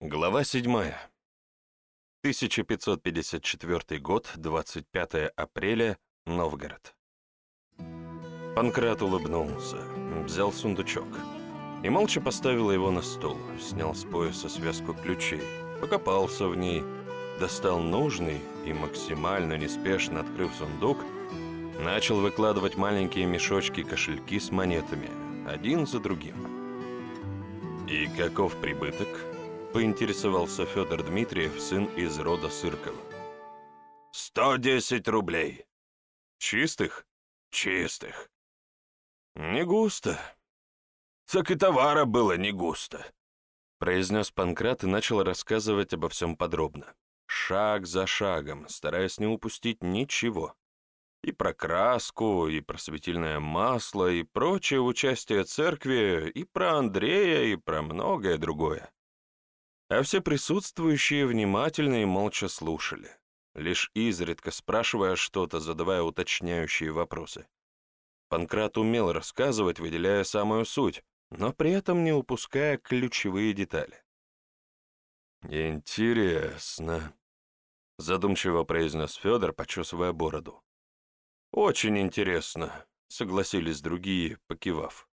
Глава 7. 1554 год, 25 апреля, Новгород. Панкрат улыбнулся, взял сундучок и молча поставил его на стол, снял с пояса связку ключей, покопался в ней, достал нужный и максимально неспешно открыв сундук, начал выкладывать маленькие мешочки-кошельки с монетами, один за другим. И каков прибыток? Поинтересовался Федор Дмитриев, сын из рода Сыркова. «Сто десять рублей». «Чистых?» «Чистых». «Не густо». «Так и товара было не густо», — произнес Панкрат и начал рассказывать обо всем подробно, шаг за шагом, стараясь не упустить ничего. И про краску, и про светильное масло, и прочее участие церкви, и про Андрея, и про многое другое а все присутствующие внимательно и молча слушали, лишь изредка спрашивая что-то, задавая уточняющие вопросы. Панкрат умел рассказывать, выделяя самую суть, но при этом не упуская ключевые детали. «Интересно», — задумчиво произнес Федор, почесывая бороду. «Очень интересно», — согласились другие, покивав.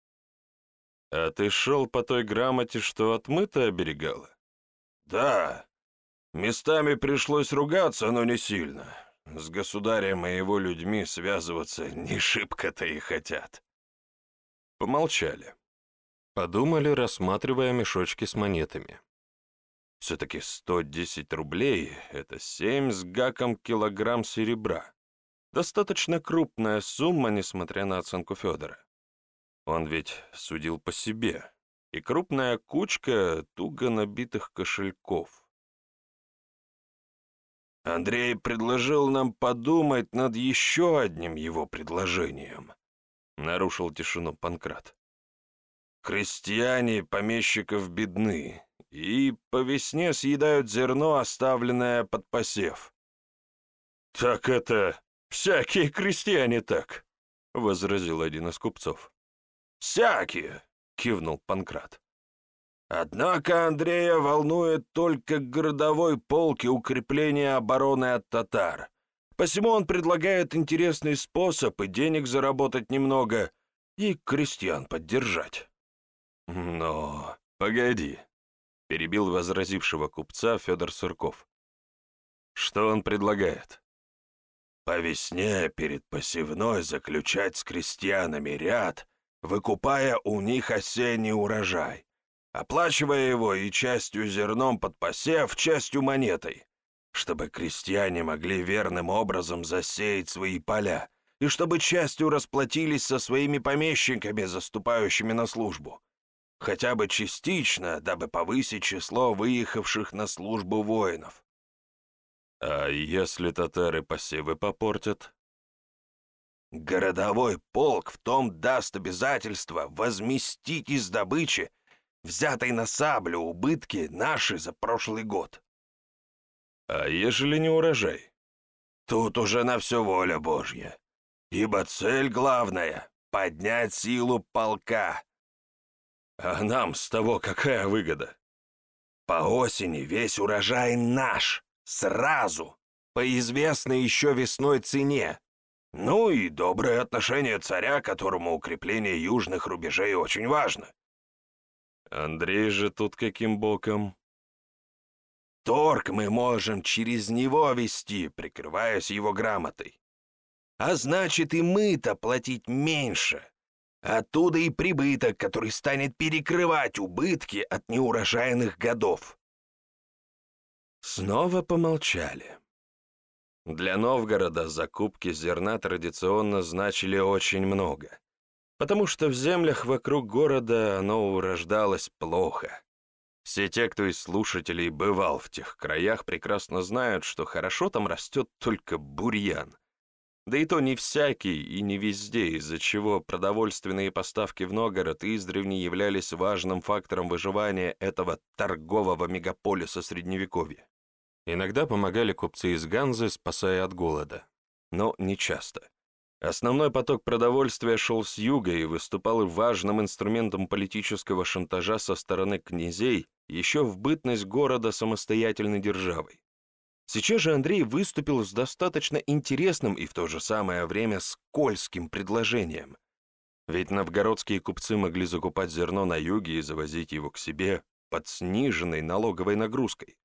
«А ты шел по той грамоте, что отмыто оберегала?» «Да, местами пришлось ругаться, но не сильно. С государем и его людьми связываться не шибко-то и хотят». Помолчали. Подумали, рассматривая мешочки с монетами. Все-таки 110 рублей — это 7 с гаком килограмм серебра. Достаточно крупная сумма, несмотря на оценку Федора. Он ведь судил по себе, и крупная кучка туго набитых кошельков. Андрей предложил нам подумать над еще одним его предложением, нарушил тишину Панкрат. Крестьяне помещиков бедны, и по весне съедают зерно, оставленное под посев. «Так это всякие крестьяне так», — возразил один из купцов. «Всякие», кивнул Панкрат. Однако Андрея волнует только городовой полк и укрепление обороны от татар. Посему он предлагает интересный способ и денег заработать немного, и крестьян поддержать. Но погоди, перебил возразившего купца Федор Сырков. Что он предлагает? По весне перед посевной заключать с крестьянами ряд выкупая у них осенний урожай, оплачивая его и частью зерном под посев, частью монетой, чтобы крестьяне могли верным образом засеять свои поля, и чтобы частью расплатились со своими помещиками, заступающими на службу, хотя бы частично, дабы повысить число выехавших на службу воинов. А если татары посевы попортят? Городовой полк в том даст обязательство возместить из добычи, взятой на саблю, убытки наши за прошлый год. А ежели не урожай? Тут уже на все воля Божья. Ибо цель главная — поднять силу полка. А нам с того какая выгода? По осени весь урожай наш, сразу, по известной еще весной цене, ну и доброе отношение царя, которому укрепление южных рубежей очень важно. Андрей же тут каким боком? Торг мы можем через него вести, прикрываясь его грамотой. А значит, и мы-то платить меньше. Оттуда и прибыток, который станет перекрывать убытки от неурожайных годов. Снова помолчали. Для Новгорода закупки зерна традиционно значили очень много, потому что в землях вокруг города оно урождалось плохо. Все те, кто из слушателей бывал в тех краях, прекрасно знают, что хорошо там растет только бурьян. Да и то не всякий и не везде, из-за чего продовольственные поставки в Новгород издревне являлись важным фактором выживания этого торгового мегаполиса Средневековья. Иногда помогали купцы из Ганзы, спасая от голода, но не часто. Основной поток продовольствия шел с юга и выступал важным инструментом политического шантажа со стороны князей еще в бытность города самостоятельной державой. Сейчас же Андрей выступил с достаточно интересным и в то же самое время скользким предложением. Ведь новгородские купцы могли закупать зерно на юге и завозить его к себе под сниженной налоговой нагрузкой.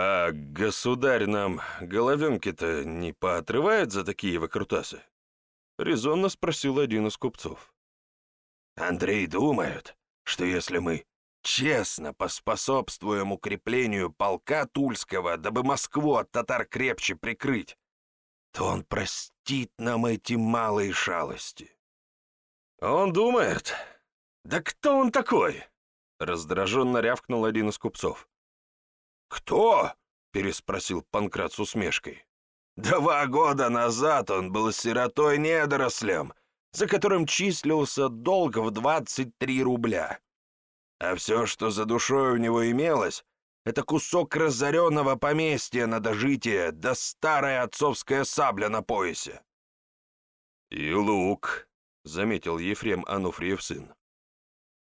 «А государь нам головенки-то не поотрывает за такие выкрутасы?» — резонно спросил один из купцов. «Андрей думает, что если мы честно поспособствуем укреплению полка Тульского, дабы Москву от татар крепче прикрыть, то он простит нам эти малые шалости». «Он думает? Да кто он такой?» — раздраженно рявкнул один из купцов. «Кто?» — переспросил Панкрат с усмешкой. «Два года назад он был сиротой-недорослем, за которым числился долг в 23 рубля. А все, что за душой у него имелось, это кусок разоренного поместья на дожитие да старая отцовская сабля на поясе». «И лук», — заметил Ефрем Ануфриев сын.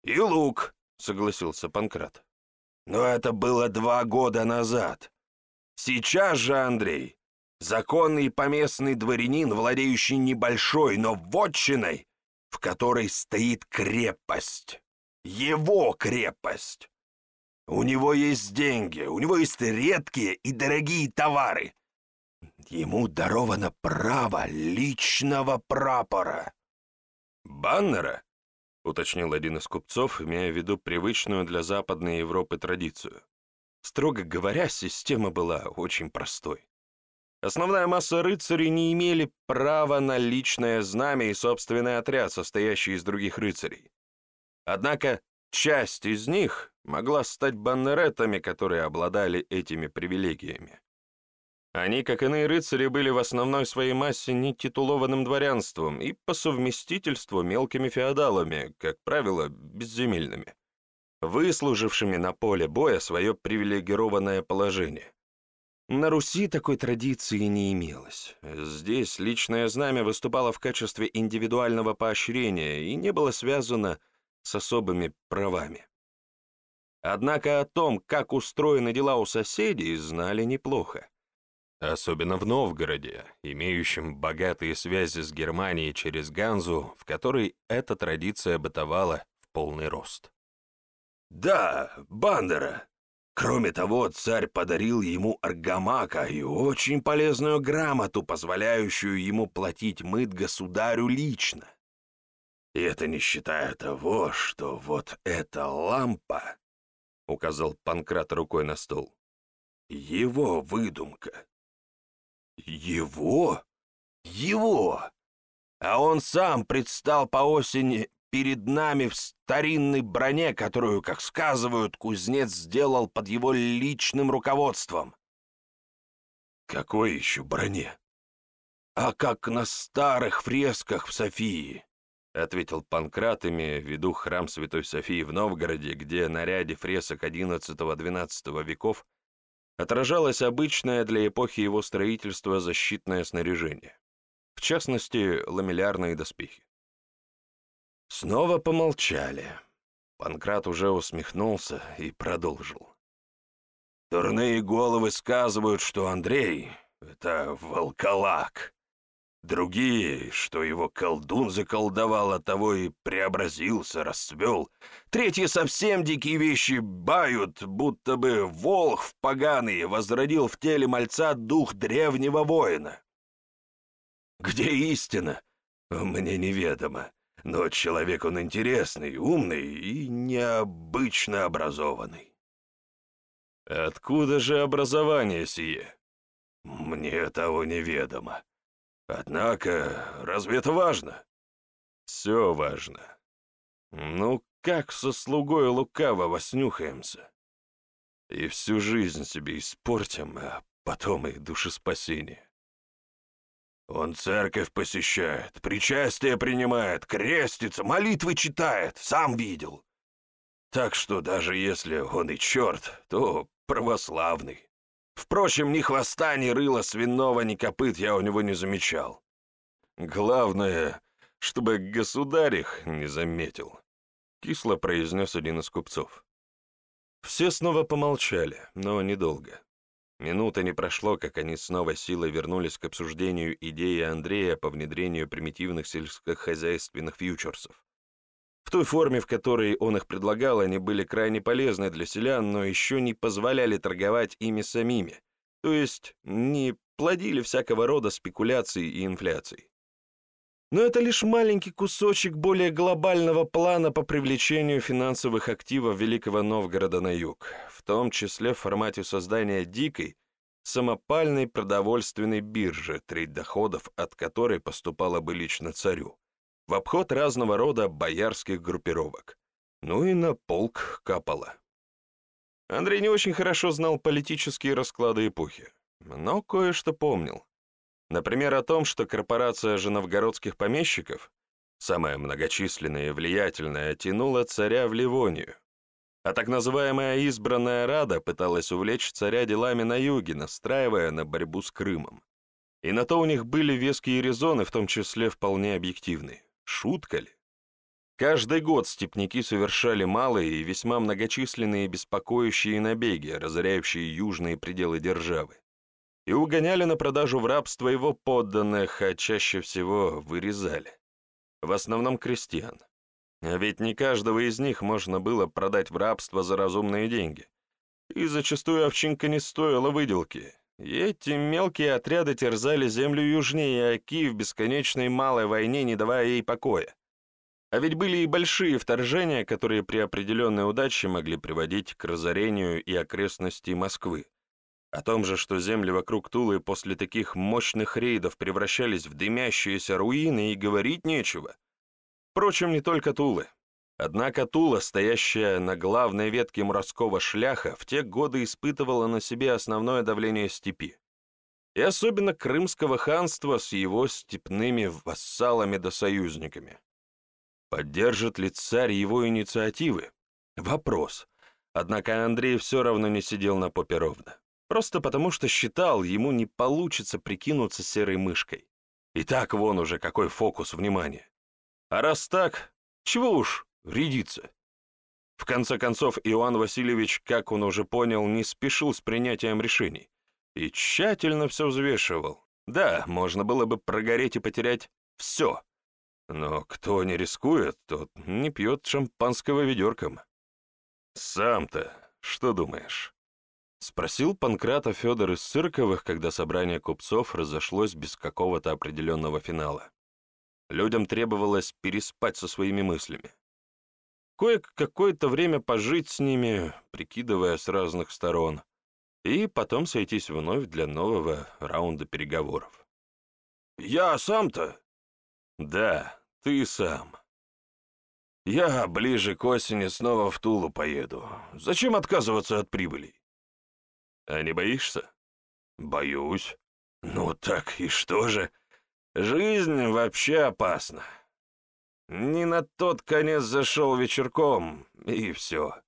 «И лук», — согласился Панкрат. Но это было два года назад. Сейчас же, Андрей, законный поместный дворянин, владеющий небольшой, но вотчиной, в которой стоит крепость. Его крепость. У него есть деньги, у него есть редкие и дорогие товары. Ему даровано право личного прапора. Баннера? — уточнил один из купцов, имея в виду привычную для Западной Европы традицию. Строго говоря, система была очень простой. Основная масса рыцарей не имели права на личное знамя и собственный отряд, состоящий из других рыцарей. Однако часть из них могла стать баннеретами, которые обладали этими привилегиями. Они, как иные рыцари, были в основной своей массе нетитулованным дворянством и по совместительству мелкими феодалами, как правило, безземельными, выслужившими на поле боя свое привилегированное положение. На Руси такой традиции не имелось. Здесь личное знамя выступало в качестве индивидуального поощрения и не было связано с особыми правами. Однако о том, как устроены дела у соседей, знали неплохо. Особенно в Новгороде, имеющем богатые связи с Германией через Ганзу, в которой эта традиция бытовала в полный рост. «Да, Бандера. Кроме того, царь подарил ему аргамака и очень полезную грамоту, позволяющую ему платить мыт государю лично. И это не считая того, что вот эта лампа, — указал Панкрат рукой на стол, — его выдумка. Его? Его! А он сам предстал по осени перед нами в старинной броне, которую, как сказывают, кузнец сделал под его личным руководством. Какой еще броне? А как на старых фресках в Софии, — ответил Панкрат, имея в виду храм Святой Софии в Новгороде, где на ряде фресок XI-XII веков отражалось обычное для эпохи его строительства защитное снаряжение, в частности, ламеллярные доспехи. Снова помолчали. Панкрат уже усмехнулся и продолжил. Дурные головы сказывают, что Андрей — это волколак. Другие, что его колдун заколдовал, от того и преобразился, расцвел. Третьи совсем дикие вещи бают, будто бы волх поганый возродил в теле мальца дух древнего воина. Где истина? Мне неведомо, но человек он интересный, умный и необычно образованный. Откуда же образование сие? Мне того неведомо. Однако, разве это важно? Все важно. Ну, как со слугой лукавого снюхаемся? И всю жизнь себе испортим, а потом и душеспасение. Он церковь посещает, причастие принимает, крестится, молитвы читает, сам видел. Так что даже если он и черт, то православный. Впрочем, ни хвоста, ни рыла свиного, ни копыт я у него не замечал. Главное, чтобы государь их не заметил, — кисло произнес один из купцов. Все снова помолчали, но недолго. Минута не прошло, как они снова силой вернулись к обсуждению идеи Андрея по внедрению примитивных сельскохозяйственных фьючерсов. В той форме, в которой он их предлагал, они были крайне полезны для селян, но еще не позволяли торговать ими самими, то есть не плодили всякого рода спекуляций и инфляций. Но это лишь маленький кусочек более глобального плана по привлечению финансовых активов Великого Новгорода на юг, в том числе в формате создания дикой, самопальной продовольственной биржи, треть доходов от которой поступала бы лично царю, в обход разного рода боярских группировок. Ну и на полк капало. Андрей не очень хорошо знал политические расклады эпохи, но кое-что помнил. Например, о том, что корпорация же новгородских помещиков, самая многочисленная и влиятельная, тянула царя в Ливонию, а так называемая избранная Рада пыталась увлечь царя делами на юге, настраивая на борьбу с Крымом. И на то у них были веские резоны, в том числе вполне объективные. Шутка ли? Каждый год степняки совершали малые и весьма многочисленные беспокоящие набеги, разоряющие южные пределы державы, и угоняли на продажу в рабство его подданных, а чаще всего вырезали. В основном крестьян. А ведь не каждого из них можно было продать в рабство за разумные деньги. И зачастую овчинка не стоила выделки. Эти мелкие отряды терзали землю южнее Оки в бесконечной малой войне, не давая ей покоя. А ведь были и большие вторжения, которые при определенной удаче могли приводить к разорению и окрестностей Москвы. О том же, что земли вокруг Тулы после таких мощных рейдов превращались в дымящиеся руины, и говорить нечего. Впрочем, не только Тулы. Однако Тула, стоящая на главной ветке морского шляха, в те годы испытывала на себе основное давление степи. И особенно Крымского ханства с его степными вассалами да союзниками. Поддержит ли царь его инициативы? Вопрос. Однако Андрей все равно не сидел на попе ровно. Просто потому, что считал, ему не получится прикинуться серой мышкой. И так вон уже какой фокус внимания. А раз так, чего уж рядиться? В конце концов, Иоанн Васильевич, как он уже понял, не спешил с принятием решений и тщательно все взвешивал. Да, можно было бы прогореть и потерять все. Но кто не рискует, тот не пьет шампанского ведерком. Сам-то что думаешь? Спросил Панкрата Федор из Цирковых, когда собрание купцов разошлось без какого-то определенного финала. Людям требовалось переспать со своими мыслями. Кое-какое-то время пожить с ними, прикидывая с разных сторон, и потом сойтись вновь для нового раунда переговоров. «Я сам-то?» «Да, ты сам», я ближе к осени снова в Тулу поеду. Зачем отказываться от прибыли? А не боишься? Боюсь. Ну так и что же? Жизнь вообще опасна. Не на тот конец зашел вечерком, и все.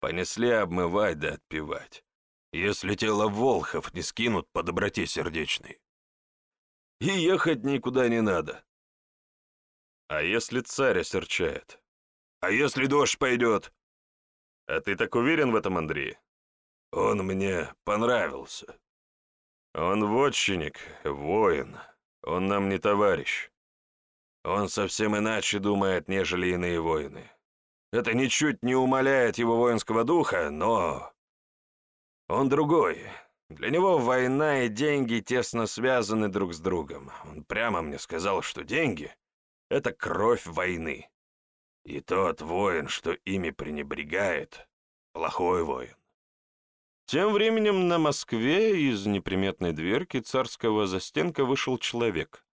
Понесли обмывать да отпевать. Если тело волхов не скинут по доброте сердечной. И ехать никуда не надо. А если царь осерчает? А если дождь пойдет? А ты так уверен в этом, Андрей? Он мне понравился. Он вотчинник, воин. Он нам не товарищ. Он совсем иначе думает, нежели иные воины. Это ничуть не умаляет его воинского духа, но... Он другой. Для него война и деньги тесно связаны друг с другом. Он прямо мне сказал, что деньги — это кровь войны. И тот воин, что ими пренебрегает, плохой воин. Тем временем на Москве из неприметной дверки царского застенка вышел человек.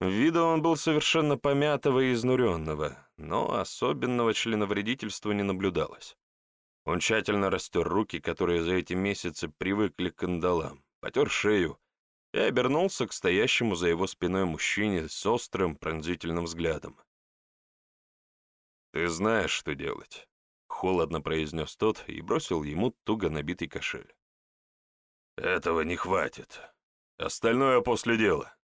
Вида он был совершенно помятого и изнуренного, но особенного членовредительства не наблюдалось. Он тщательно растер руки, которые за эти месяцы привыкли к кандалам, потер шею и обернулся к стоящему за его спиной мужчине с острым пронзительным взглядом. «Ты знаешь, что делать холодно произнес тот и бросил ему туго набитый кошель. «Этого не хватит. Остальное после дела».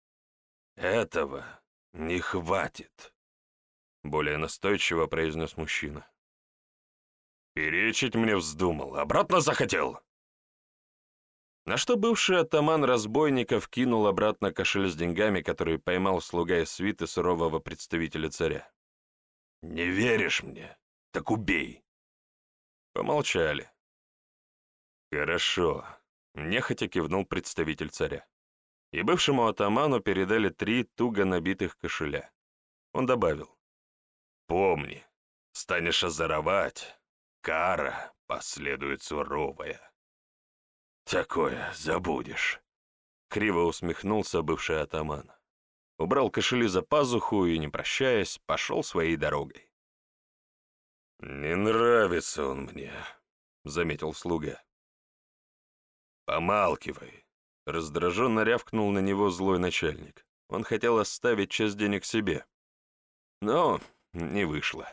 «Этого не хватит», — более настойчиво произнес мужчина. Перечить мне вздумал, обратно захотел. На что бывший атаман разбойников кинул обратно кошель с деньгами, который поймал слуга из свиты сурового представителя царя. «Не веришь мне? Так убей!» Помолчали. «Хорошо», — нехотя кивнул представитель царя. И бывшему атаману передали три туго набитых кошеля. Он добавил. «Помни, станешь озоровать, кара последует суровая». «Такое забудешь», — криво усмехнулся бывший атаман. Убрал кошели за пазуху и, не прощаясь, пошел своей дорогой. «Не нравится он мне», — заметил слуга. «Помалкивай», — раздраженно рявкнул на него злой начальник. Он хотел оставить часть денег себе. Но не вышло.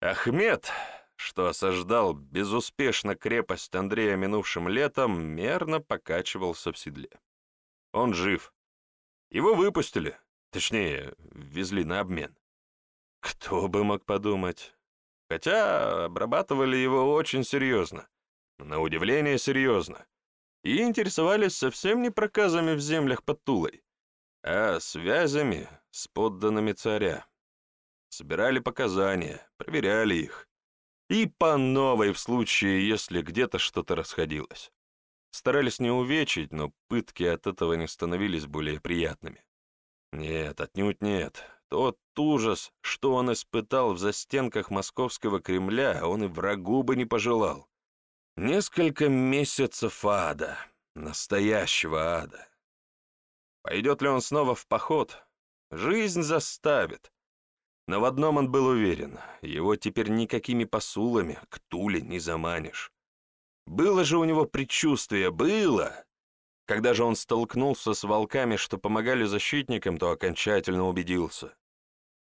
Ахмед, что осаждал безуспешно крепость Андрея минувшим летом, мерно покачивался в седле. Он жив. Его выпустили, точнее, везли на обмен. Кто бы мог подумать. Хотя обрабатывали его очень серьезно. На удивление серьезно. И интересовались совсем не проказами в землях под Тулой, а связями с подданными царя. Собирали показания, проверяли их. И по новой в случае, если где-то что-то расходилось. Старались не увечить, но пытки от этого не становились более приятными. Нет, отнюдь нет. Тот ужас, что он испытал в застенках московского Кремля, он и врагу бы не пожелал. Несколько месяцев ада, настоящего ада. Пойдет ли он снова в поход? Жизнь заставит. Но в одном он был уверен, его теперь никакими посулами к Туле не заманишь. Было же у него предчувствие, было! Когда же он столкнулся с волками, что помогали защитникам, то окончательно убедился.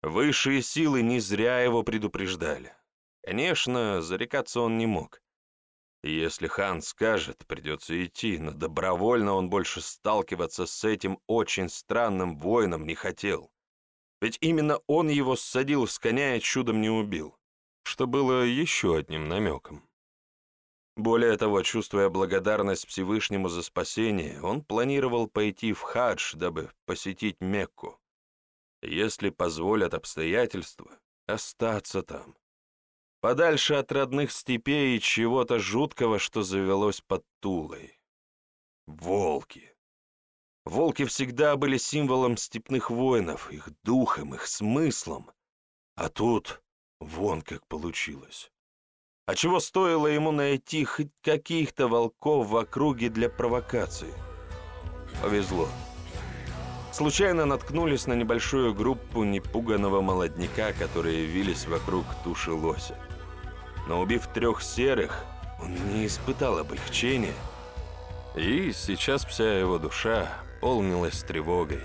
Высшие силы не зря его предупреждали. Конечно, зарекаться он не мог. Если хан скажет, придется идти, но добровольно он больше сталкиваться с этим очень странным воином не хотел. Ведь именно он его ссадил с коня и чудом не убил, что было еще одним намеком. Более того, чувствуя благодарность Всевышнему за спасение, он планировал пойти в хадж, дабы посетить Мекку. Если позволят обстоятельства, остаться там. Подальше от родных степей и чего-то жуткого, что завелось под Тулой. Волки. Волки всегда были символом степных воинов, их духом, их смыслом. А тут вон как получилось. А чего стоило ему найти хоть каких-то волков в округе для провокации? Повезло. Случайно наткнулись на небольшую группу непуганного молодняка, которые вились вокруг туши лося. Но убив трех серых, он не испытал облегчения. И сейчас вся его душа полнилась тревогой.